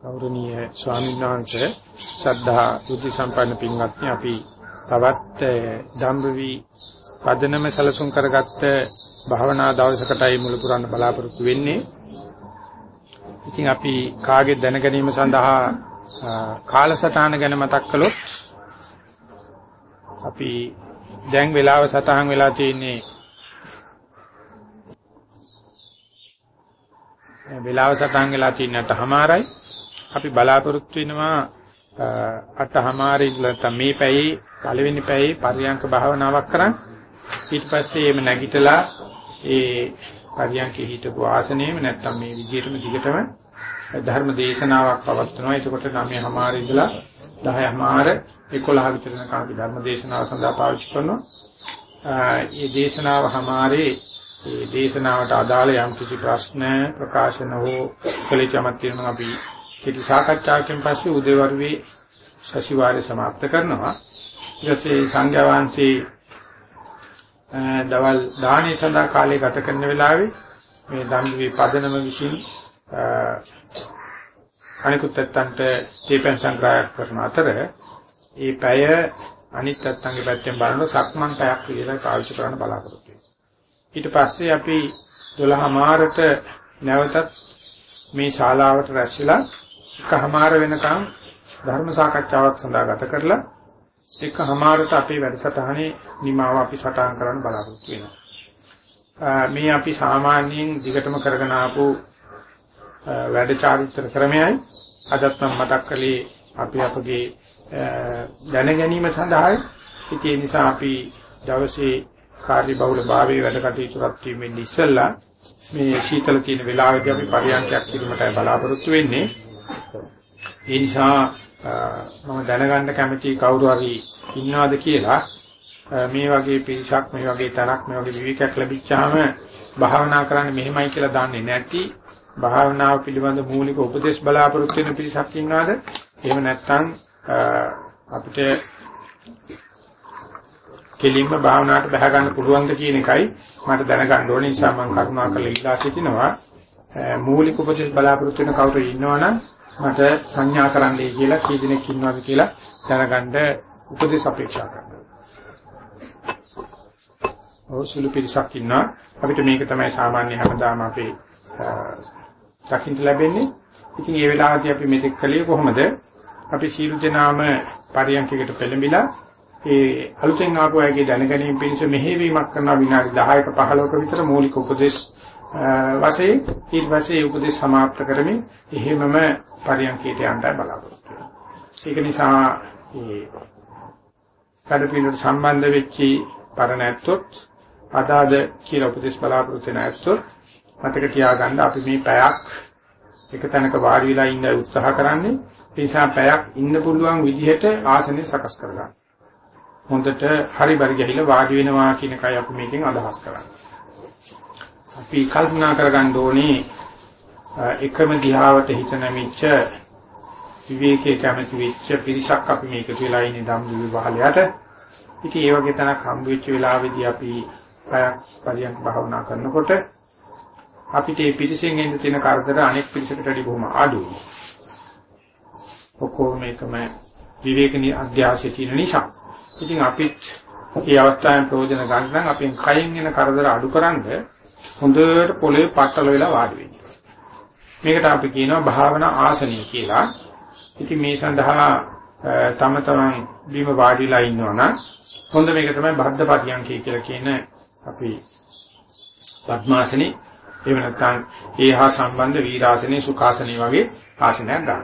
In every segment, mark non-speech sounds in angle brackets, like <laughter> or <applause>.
ගෞරවනීය ස්වාමීන් වහන්සේ ශ්‍රද්ධා බුද්ධ සම්පන්න පින්වත්නි අපි තවත් ධම්මවි පදනම සැලසුම් කරගත්ත භාවනා දවසකටයි මුල පුරන්න බලාපොරොත්තු වෙන්නේ. ඉතින් අපි කාගේ දැන ගැනීම සඳහා කාලසටහන ගැන මතක් කළොත් අපි දැන් වෙලාව සටහන් වෙලා තියෙන්නේ වෙලාව සටහන් වෙලා තියෙනටමාරයි අපි බලාපොරොත්තු වෙනවා අටහමාරි ඉඳලා මේ පැයේ පළවෙනි පැයේ පරියංක භාවනාවක් කරන් ඊට පස්සේ එimhe නැගිටලා ඒ පරියංකේ හිටපු ආසනයේම නැත්තම් මේ විදිහටම දිගටම ධර්ම දේශනාවක් පවත්වනවා. එතකොට 9හමාරි ඉඳලා 10හමාර 11 විතර යනකම් අපි ධර්ම දේශනාව සඳහා පාවිච්චි කරනවා. ඒ දේශනාව හමාරේ ඒ දේශනාවට අදාළ යම් කිසි ප්‍රශ්න ප්‍රකාශන හෝ කලිචමත් තියෙනවා අපි කෙටි සාකච්ඡාවකින් පස්සේ උදේවරුේ සතිವಾರය સમાપ્ત කරනවා. ඊටසේ සංඝයා වහන්සේ දවල් දානේ සඳහා කාලය ගත කරන වෙලාවේ මේ ධම්මවි පදනම විසින් අනිකුත් පැත්තන්ට දීපෙන් සංග්‍රහයක් කරන අතර ඒ පැය අනිත් පැත්තන්ගේ පැත්තෙන් බලනොත් සක්මන් පැයක් විදිහට පාවිච්චි කරන්න බලාපොරොත්තු ඊට පස්සේ අපි 12 මාරට නැවතත් මේ ශාලාවට රැස්විලා එකමාර වෙනකන් ධර්ම සාකච්ඡාවක් සඳහා ගත කරලා එකමාරට අපේ වැඩසටහනේ නිමාව අපි සටහන් කරන්න බලාපොරොත්තු වෙනවා. මේ අපි සාමාන්‍යයෙන් දිගටම කරගෙන ආපු වැඩ චාරිත්‍ර ක්‍රමයයි අදත් මම මතක් කළේ අපි අපගේ දැන ගැනීම සඳහායි. ඒ නිසා අපි දවසේ කාර්ය බහුල භාවයේ වැඩ කටයුතු රැකීමෙන් ඉස්සෙල්ලා මේ සීතල තියෙන වෙලාවෙදී අපි පරියන්කයක් කිරීමටයි බලාපොරොත්තු වෙන්නේ. ඒ නිසා මම දැනගන්න කැමති කවුරු හරි ඉන්නවද කියලා. මේ වගේ පිරිසක් මේ වගේ තනක් මේ වගේ විවිධයක් ලැබිච්චාම භාවනා කරන්න මෙහෙමයි කියලා දන්නේ නැති භාවනාව පිළිබඳ මූලික උපදේශ බලාපොරොත්තු වෙන පිරිසක් ඉන්නවද? එහෙම නැත්නම් අපිට කෙලින්ම භාවනාවට බහ ගන්න පුළුවන්ද කියන එකයි මට දැනගන්න ඕනේ. නිසා මම කරුණාකරලා ඉල්ලා සිටිනවා. මූලික උපදේශ බලාපොරොත්තු වෙන කවුරු ඉන්නවනම් මට සංඥා කරන්නයි කියලා කී දෙනෙක් ඉන්නවද කියලා දැනගන්න උපදේශ අපේක්ෂා කරනවා. ඔව් සුළු පිරිසක් ඉන්නවා. අපිට මේක තමයි සාමාන්‍ය හැමදාම අපේ දකින්න ලැබෙන්නේ. ඉතින් මේ වෙලාවදී අපි මෙතෙක් කළේ කොහොමද? අපි සීල දෙනාම පරියන්කයකට පෙළඹිලා ඒ අලුතෙන් ආපු අයගේ දැනගැනීම පිණිස මෙහෙවීමක් කරන විනාඩි 10ක 15ක විතර මූලික උපදේශ වශයෙන් ඊට පස්සේ උපදේශ સમાપ્ત කරමින් එහෙමම පරියන්කයට යන්නයි බලාපොරොත්තු වෙනවා. ඒක නිසා මේ කඩපිනට සම්බන්ධ වෙච්චි පරණ ඇත්තොත් අදාද කියලා උපදේශ බලාපොරොත්තු වෙන ඇත්තොත් මතක තියාගන්න අපි මේ පැයක් එක තැනක වාඩි වෙලා ඉන්න උත්සාහ කරන්නේ ඒ නිසා පැයක් ඉන්න පුළුවන් විදිහට ආසනය සකස් කරගන්න. හොඳට හරි බරි ගහිලා වාඩි වෙනවා කියන එකයි අපි මේකෙන් අදහස් කරන්නේ. අපි කල්පනා කරගන්න ඕනේ එකම දිහාවට හිත නැමිච්ච විවේකයේ කැමති වෙච්ච පිරිසක් අපි මේක කියලා ඉන්නේ ධම්ම විවාහලයට. ඉතින් ඒ වගේ තැනක් හම්බ වෙච්ච වෙලාවේදී අපි පැයක් පරියන්ක භාවනා කරනකොට අපිට මේ පිරිසෙන් එන්න තියෙන කරදර අනෙක් පිරිසකට වඩා බොහොම අඩුයි. ඔක්කොම මේකම විවේකනී අධ්‍යාසයේ තියෙන නිසා. ඉතින් අපිත් මේ අවස්ථාවෙන් ප්‍රයෝජන ගන්න නම් අපෙන් කයින් එන කරදර අඩුකරනද හොඳට පොළවේ පట్టල වෙලා වාඩි වෙන්න. මේකට අපි කියනවා භාවනා ආසනිය කියලා. ඉතින් මේ සඳහා තම තමන් බිම වාඩිලා ඉන්නවනම් හොඳ මේක තමයි බද්ධපටියංකය කියලා කියන අපි පద్මාසනේ එහෙම නැත්නම් ඒහා සම්බන්ධ වීරාසනේ සුඛාසනේ වගේ ආසනයක් ගන්න.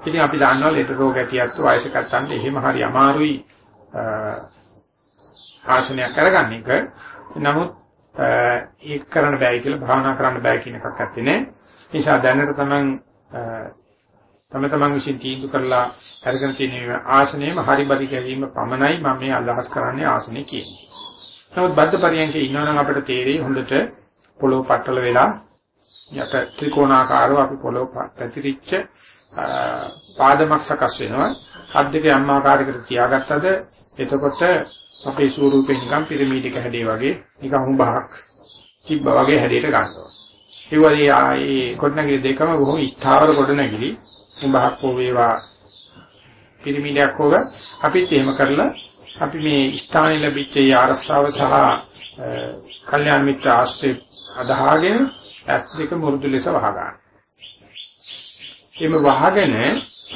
ඉතින් අපි දන්නවා ලෙඩ රෝග ඇතිවත් වයසකට යනකොට එහෙම හරි අමාරුයි ආසනයක් කරගන්න එක. නමුත් ඒක කරන්න බෑ කියලා භාවනා කරන්න බෑ කියන එකක් ඇත්තේ නෑ. නිසා දැනට තමන් තම තමන් විසින් තීන්දුව කරලා අරගෙන තියෙන ආසනයේම හරි බරි ගැනීම පමණයි මම මේ අදහස් කරන්නේ ආසනේ කියන්නේ. නමුත් බද්ධ පරියන්කේ ඉන්නවනම් අපිට තේරෙයි හොඳට පොළොව පట్టල වෙලා යට ත්‍රිකෝණාකාරව අපි පොළොව පැතිරිච්ච පාදමක් සකස් වෙනවා. අත් දෙක යම් ආකාරයකට තියාගත්තද එතකොට අපේ ස්වරූපේ නිකන් පිරමීඩයක හැඩේ වගේ නිකන් හුඹක් තිබ්බා වගේ හැඩයට ගන්නවා. ඒ වගේ ආයේ කොටනගිලි දෙකම බොහොම ස්ථාවර කොටනගිලි උඹහක් හෝ වේවා පිරිමිඩයක් හොව අපිත් එහෙම කරලා අපි මේ ස්ථානයේ ලැබිච්ච ඒ ආරස්සාව සහ කල්යාණ මිත්‍ර ආශ්‍රය අදහාගෙන ඇස් දෙක මුරුදු ලෙස වහගන්න. එimhe වහගෙන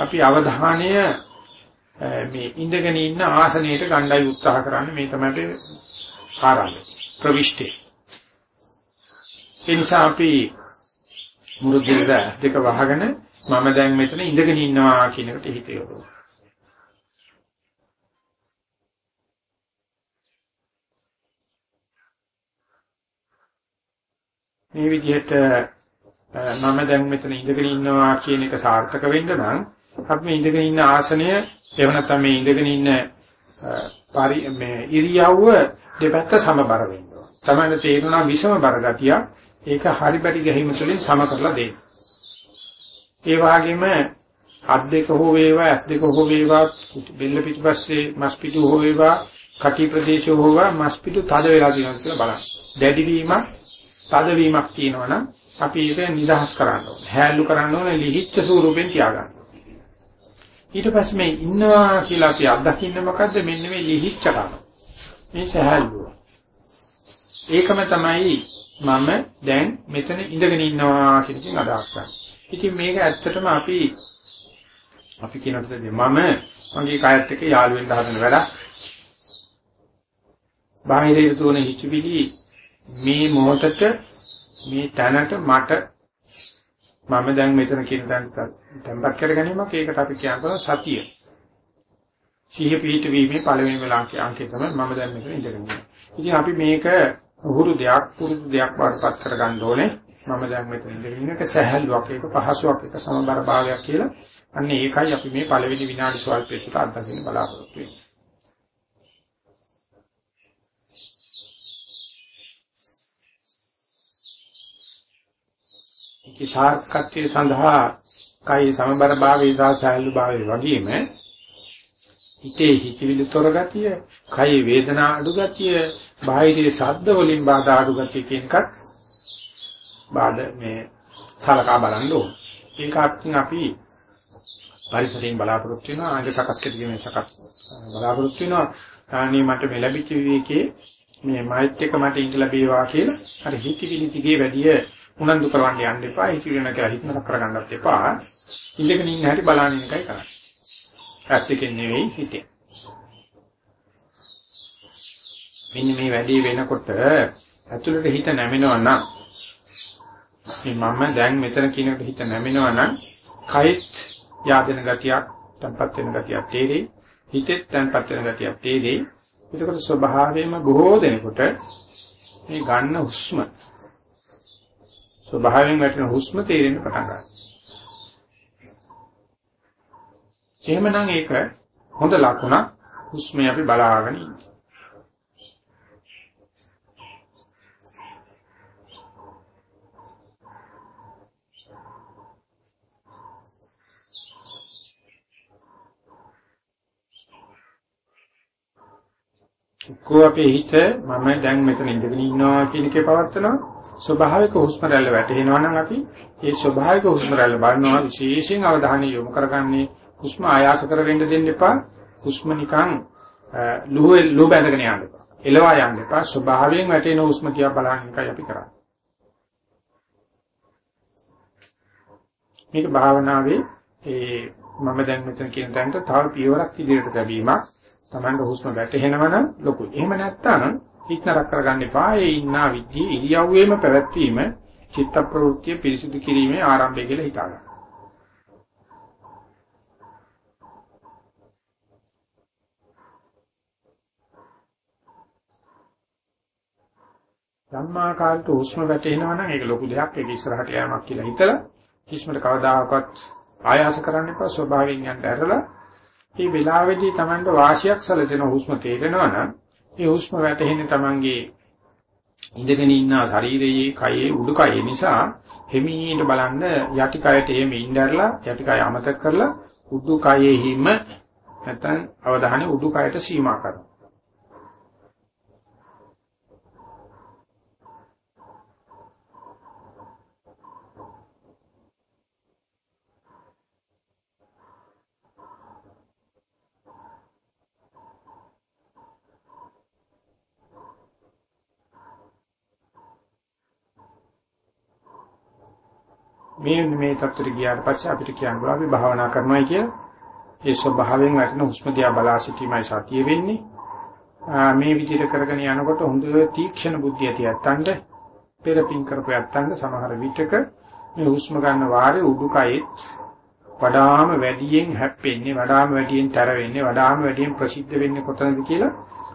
අපි අවධානය මේ ඉඳගෙන ඉන්න ආසනයට ගණ්ඩායි උත්සාහ කරන්නේ මේ තමයි අපේ ආරම්භය ප්‍රවිෂ්ටි. ඒ නිසා අපි මුරුදු දෙක වහගෙන මම දැන් මෙතන ඉඳගෙන ඉන්නවා කියන එකට හිත යොදවනවා. මේ විදිහට මම දැන් මෙතන ඉඳගෙන ඉන්නවා කියන එක සාර්ථක වෙන්න නම් අපි මේ ඉඳගෙන ඉන්න ආසනය එහෙම නැත්නම් මේ ඉඳගෙන ඉන්න පරි මේ ඉරියව්ව දෙපැත්ත සමබර වෙන්න ඕන. තමයි තේරුණා විෂම බර ගතිය ඒක හරි බැරි ගැහිම තුළින් සම කරලා දෙන්න. ඒ වගේම අත් දෙක හෝ වේවා ඇත් දෙක හෝ වේවා බෙල්ල පිටිපස්සේ මස් පිටු හෝ වේවා කටි ප්‍රදේශ හෝ වේවා මස් පිටු තද වෙලා තියෙනවා කියලා බලන්න. දැඩි වීමක් තදවීමක් තියෙනවනම් අපි ඒක නිදහස් කරන්න ඕනේ. හැල්ලු කරන්න ඕනේ ලිහිච්ඡ ස්වරූපෙන් තියාගන්න. ඊට පස්සේ මේ ඉන්නවා කියලා අපි අත්දකින්න මොකද්ද මෙන්න මේ ලිහිච්ඡ කම. මේ සහැල්ලුව. ඒකම තමයි මම දැන් මෙතන ඉඳගෙන ඉන්නවා කියන එකෙන් අදහස් කරන්නේ. ඉතින් මේක ඇත්තටම අපි අපි කියනකොට මම මගේ කායත් එක්ක යාළු වෙන්න හදන වැඩක්. බාහිරේ තුන හිතවිලි මේ මොහොතට මේ තැනට මට මම දැන් මෙතන කියන තැනට tempat කර ගැනීමක් ඒකට අපි කියනවා සතිය. සිහිය පිහිට වීමේ පළවෙනි වෙලාවක අංකය තමයි මම දැන් මෙතන ඉඳගෙන ඉන්නේ. ඉතින් අපි මේක උහුරු දෙයක් පුරුදු දෙයක් වඩපත් කරගන්න ඕනේ. මම දැන් මෙතන ඉඳගෙන ඉන්න එක සහැල්ලුවක් ඒක පහසුවක් ඒක සමබර භාවයක් කියලා. අන්න ඒකයි අපි මේ පළවෙනි විනාඩි ස්වල්පයකට අත්දකින්න බලාපොරොත්තු වෙන්නේ. සාර්ථකත්වයේ සඳහා කයි සමබර භාවයේ සහ සහැල්ලු භාවයේ වගේම හිතේ හිතවිලි තොර ගතිය, කයි වේදනා අඩු ගතිය, බාහිරේ ශබ්ද වලින් බාධා අඩු ගතිය කියන එකත් බාධා මේ සලකා බලන්න ඕන. ඒක අත්කින් අපි පරිසරයෙන් බලාපොරොත්තු වෙනවා ආංග සකස් කිරීමේ සකස් බලාපොරොත්තු වෙනවා ආනි මට මේ ලැබිච්ච විවේකයේ මේ මෛත් එක මට ඉඳ ලැබේවා කියලා අර හිතවිලි දිගේ වැඩිය උනන්දු කරවන්න යන්න එපා. හිතවිලි නැක හිතනක් කරගන්නත් එපා. ඉඳගෙන ඉන්න හැටි බලන්න එකයි කරන්නේ. ඇස් දෙකෙන් නෙවෙයි හිතේ. මෙන්න මේ වැඩේ වෙනකොට ඇතුළට හිත නැමෙනවා නම් මේ මම දැන් මෙතන කියනකොට හිත නැමෙනවා නම් කයිත් යාදෙන ගතියක්, තන්පත් වෙන ගතියක් තේරෙයි. හිතෙත් තන්පත් වෙන ගතියක් තේරෙයි. එතකොට ස්වභාවයෙන්ම බොහෝ දෙනෙකුට මේ ගන්න හුස්ම ස්වභාවයෙන් වැටෙන හුස්ම තේරෙන්න පටන් ගන්නවා. එහෙමනම් ඒක හොඳ ලකුණක් හුස්මේ අපි බලාගෙන ඉන්නේ. කෝ අපේ හිත මම දැන් මෙතන ඉඳගෙන ඉන්නවා කියන එකේ පවත්තනවා ස්වභාවික හුස්ම රැල්ල වැටෙනවා නම් අපි ඒ ස්වභාවික හුස්ම රැල්ල බලනවා විශේෂයෙන් අවධානය යොමු කරගන්නේ හුස්ම ආයාස කරගෙන දෙන්න එපා. හුස්ම නිකන් ලුහ ලුහ බැඳගෙන යන්න එපා. එලවා යන්න එපා. ස්වභාවයෙන් වැටෙන හුස්ම තියා බලන්න එකයි අපි කරන්නේ. මේක භාවනාවේ ඒ මම දැන් මෙතන කියන තැනට තව පියවරක් ඉදිරියට ලැබීමක් Tamanda හුස්ම වැටෙනවනම් ලොකුයි. එහෙම නැත්නම් හිත නරක කරගන්න එපා. ඒ ඉන්නා විද්‍ය ඉරියව්වේම පැවැත්වීම චිත්ත ප්‍රවෘත්තිය පිරිසිදු කිරීමේ ආරම්භය කියලා හිතාගන්න. ධම්මාකාරට හුස්ම වැටෙනවා නම් ඒක ලොකු දෙයක්. ඒක ඉස්සරහට යamak කියලා හිතලා හුස්මට කවදාකවත් ආයාස කරන්න එපා. ස්වභාවයෙන් යන්න ඇරලා මේ වෙලාවේදී Tamanට වාසියක් සැලසෙන හුස්ම තේරෙනවා නම් ඒ හුස්ම වැටෙන්නේ Tamanගේ ඉඳගෙන ඉන්න ශරීරයේ කයේ උඩුකය නිසා හිමීට බලන්න යටි කයට එමෙ ඉnderලා යටි කය අමතක කරලා උඩුකයේ හිම නැත්නම් අවධානය උඩුකයට සීමා කරනවා. මේ මේ තත්ත්වයට ගියාට පස්සේ අපිට කියන්න පුළුවන් අපි භාවනා කරනවායි කියලා. ඒ ස්වභාවයෙන් වැටෙන හුස්ම දිහා බලා සිටීමයි සතිය වෙන්නේ. මේ විදිහට කරගෙන යනකොට හොඳ තීක්ෂණ බුද්ධිය ඇති යත්තන්ට පෙරපින් කරපු යත්තන්ට සමහර විටක මේ හුස්ම ගන්න වාරේ උඩුකයේ වඩාම වැඩියෙන් හැප්පෙන්නේ වඩාම වැඩියෙන් තර වෙන්නේ වඩාම වැඩියෙන් ප්‍රසිද්ධ වෙන්නේ කොතනද කියලා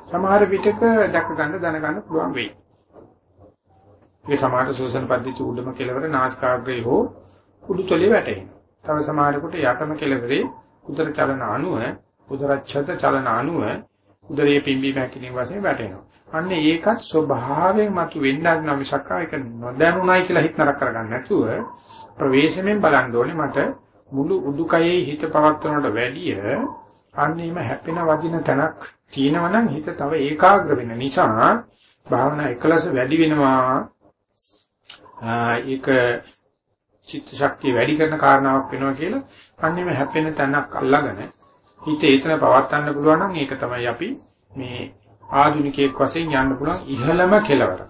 සමහර විටක දැක ගන්න දැනගන්න පුළුවන් වෙයි. මේ සමාන ශෝෂණ පද්ධති උඩම කෙලවර නාස්කාග්‍රේ හෝ උඩුතලයේ වැටෙනවා. තව සමහරකට යටම කෙලවරේ උදර චලන අණුව උදරච්ඡත චලන අණුව උදරයේ පිම්බීම හැකිලින් වශයෙන් වැටෙනවා. අන්න ඒකත් ස්වභාවයෙන් මතු වෙන්නක් නම් මිසක් ආයක නොදැනුණයි කියලා හිත නරක කරගන්න නැතුව ප්‍රවේශමෙන් බලන්න ඕනේ මට මුළු උඩුකයේ හිත පවත්වනට වැඩිය අන්නේම හැපෙන වදින තැනක් තියෙනවනම් හිත තව ඒකාග්‍ර වෙන නිසා භාවනා එකලස වැඩි වෙනවා ඒක චිත්ත ශක්තිය වැඩි කරන කාරණාවක් වෙනවා කියලා අන්නේම හැපෙන තැනක් අල්ලාගෙන හිත ඒතන පවත්වන්න පුළුවන් නම් ඒක තමයි අපි මේ ආධුනිකයෙක් වශයෙන් යන්න පුළුවන් ඉහළම කෙලවර.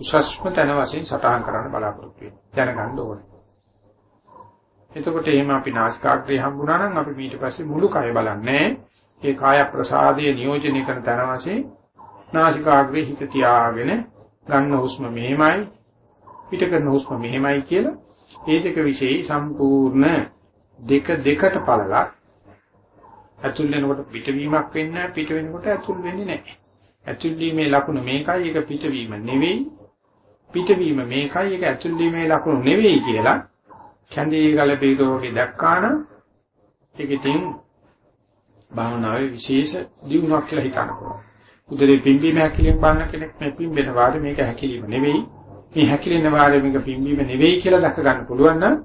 උසස්ම තැන වශයෙන් සටහන් කරන්න බලාපොරොත්තු වෙනවා. දැනගන්න ඕනේ. එතකොට එහෙම අපි නාසිකාග්‍රේ හම්බුනා නම් අපි ඊට පස්සේ මුළු කය බලන්නේ. ඒ කාය ප්‍රසාදයේ නියෝජනය කරන තැන වශයෙන් නාසිකාග්‍රේ හිත තියාගෙන ගන්න හුස්ම මෙහෙමයි පිට කරන හුස්ම මෙහෙමයි කියලා ඒ දෙක વિશેයි සම්පූර්ණ දෙක දෙකට පළලා ඇතුල් වෙනකොට පිටවීමක් වෙන්නේ නැහැ පිට වෙනකොට ඇතුල් වෙන්නේ නැහැ. ඇතුල් වීමේ ලකුණ මේකයි ඒක පිටවීම නෙවෙයි. පිටවීම මේකයි ඒක ඇතුල් වීමේ ලකුණ නෙවෙයි කියලා කැඳේ ගල බීරෝගේ දැක්කානම් ඒක ඉතින් භාවනාවේ විශේෂ දියුණුවක් කියලා හිතන්න පුළුවන්. උදේ පිම්බීම හැකිලින් බලන කෙනෙක් මේ පිම්බෙන වාරේ මේක හැකිලිම නෙවෙයි. මේ හැකිලෙන වාරේ මේක පිම්බීම නෙවෙයි කියලා දැක ගන්න පුළුවන් නම්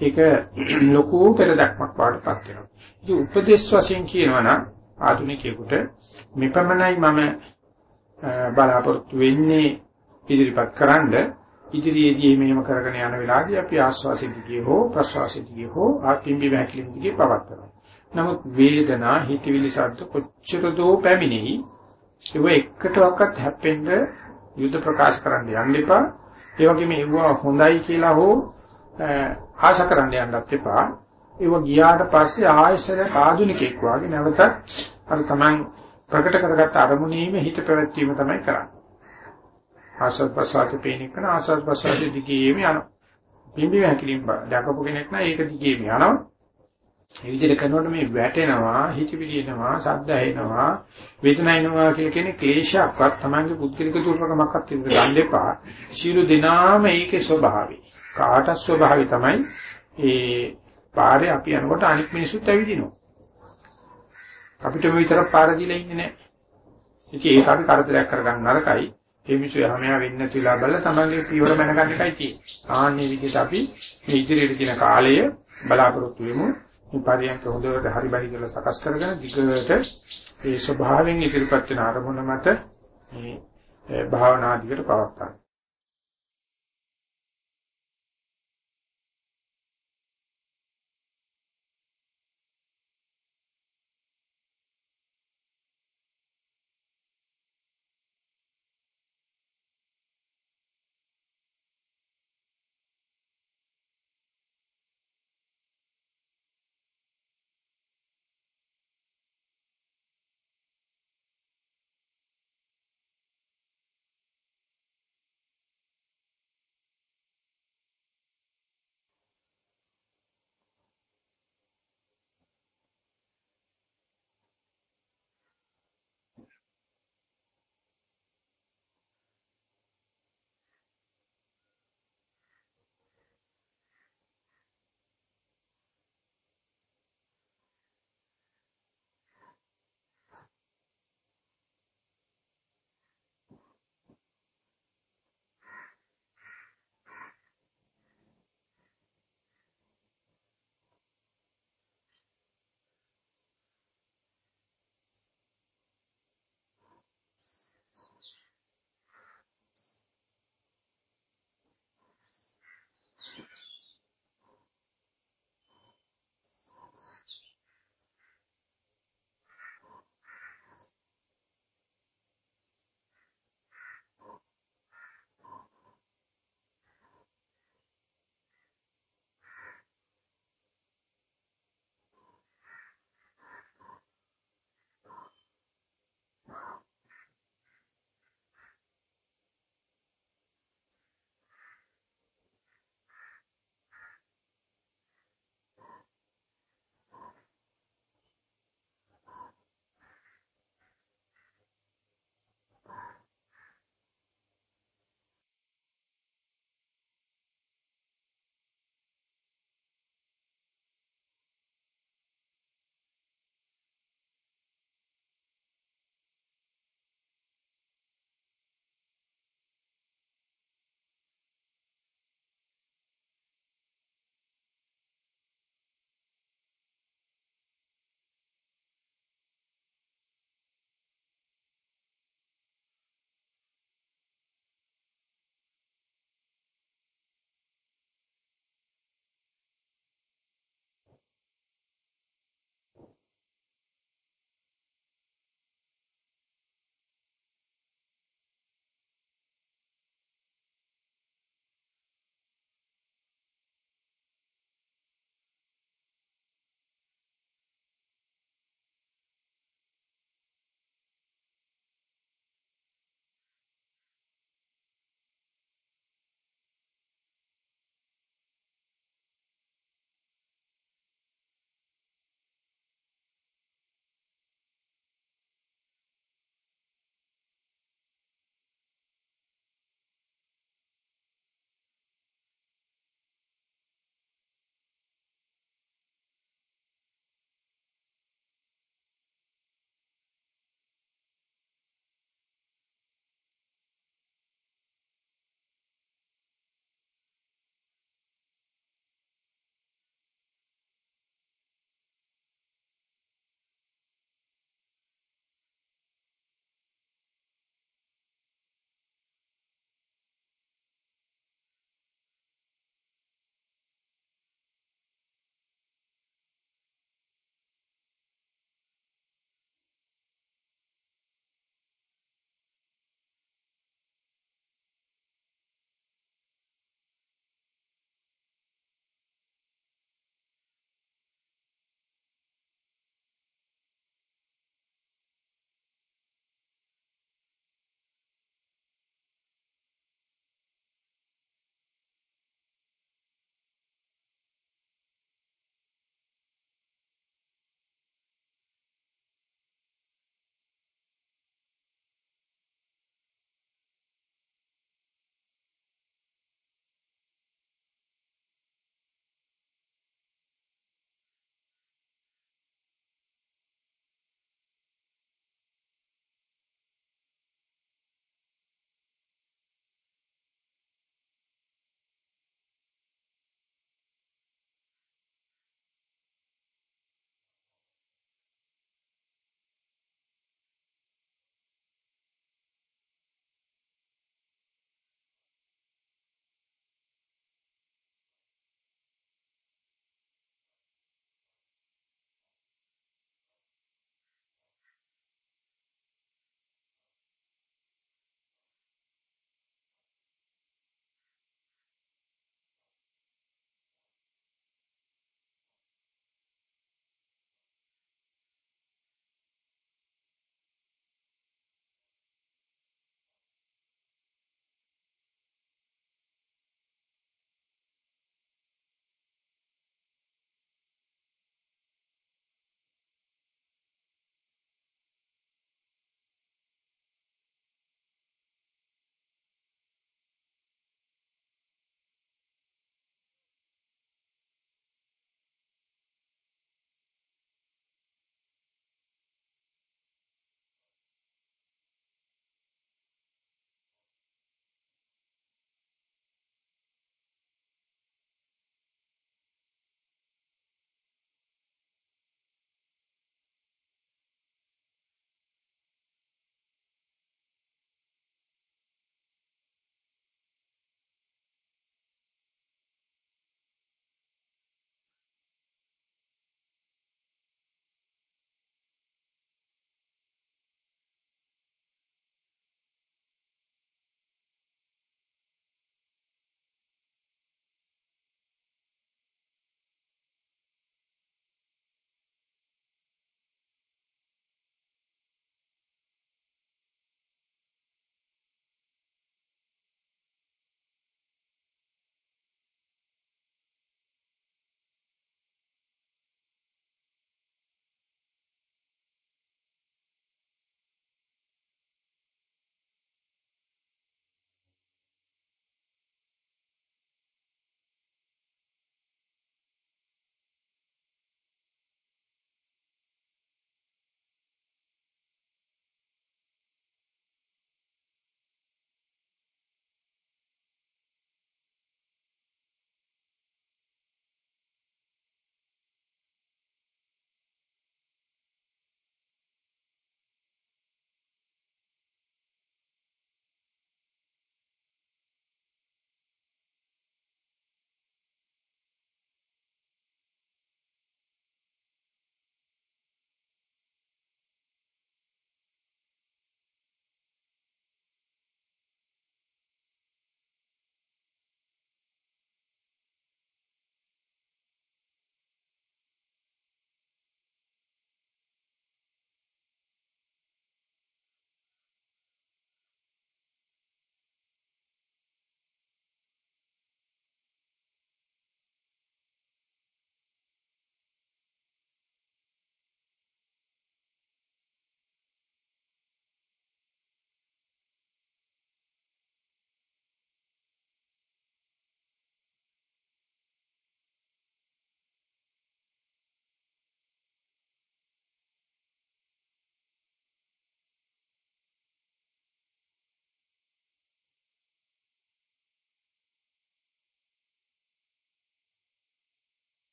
ඒක <clears throat> ලොකු පෙරදක්මක් වඩපත් වෙනවා. ඉතින් උපදේශ වශයෙන් කියනවා නම් ආධුනිකයෙකුට මෙපමණයි මම බලාපොරොත්තු වෙන්නේ ඉදිරිපත් කරන්න ඉදිරියේදී මේව කරගෙන යන වෙලාවදී අපි ආස්වාසිතී හෝ ප්‍රසවාසිතී හෝ ආපිම්බි වැක්ලින්දී පවත්තරනවා. නමුත් වේදනා හිතවිලි සද්ද කොච්චර දෝ පැමිණෙයි ඒව එකටවත් හැප්පෙන්න යුද්ධ ප්‍රකාශ කරන්න යන්න එපා. ඒ වගේම ඒවා හොඳයි කියලා හෝ ආශා කරන්න යන්නත් එපා. ඒව ගියාට පස්සේ ආයශර ආධුනිකෙක් වගේ නැවතත් අර Taman ප්‍රකට කරගත්ත අරමුණීම හිත පැවැත්වීම තමයි කරන්නේ. ආශස් ප්‍රසාද පේනික න ආශස් ප්‍රසාද දිගේම යනවා. බිම්බි වැකිලින් දැකපු කෙනෙක් නම් ඒක දිගේම යනවා. ඒ විදිහට කරනකොට මේ වැටෙනවා, හිතවිලි එනවා, ශබ්ද ඇහෙනවා, වේදනා එනවා කියලා කියන්නේ ක්ලේශයක්වත් Tamange පුද්ගලික දුර්වකමක්වත් විතර ගන්න එපා. සීළු දිනාම ඒකේ ස්වභාවය. කාට ස්වභාවය තමයි ඒ පාරේ අපි යනකොට අනිත් මිනිස්සුත් ඇවිදිනවා. අපිට මේ විතරක් පාර දීලා ඉන්නේ නැහැ. ඉතින් ඒක අපි කරදරයක් කරගන්න නරකයි. ඒ මිනිස්සු යහමයා වෙන්නේ නැති වෙලා බලලා තමන්ගේ පියවර මැනගන්න එකයි තියෙන්නේ. ආන්නේ විදිහට අපි මේ ඉදිරියට තියෙන කාලය බලාපොරොත්තු වෙමු. මේ පරියන්ක හොඳට හරි බරි කියලා සකස් කරගෙන දිගට ඒ ස්වභාවයෙන් ඉදිරිපත් වෙන අරමුණ මත මේ භාවනා දිගට පවත්වා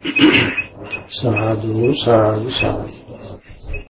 <coughs> සාදු සාදු සාදු.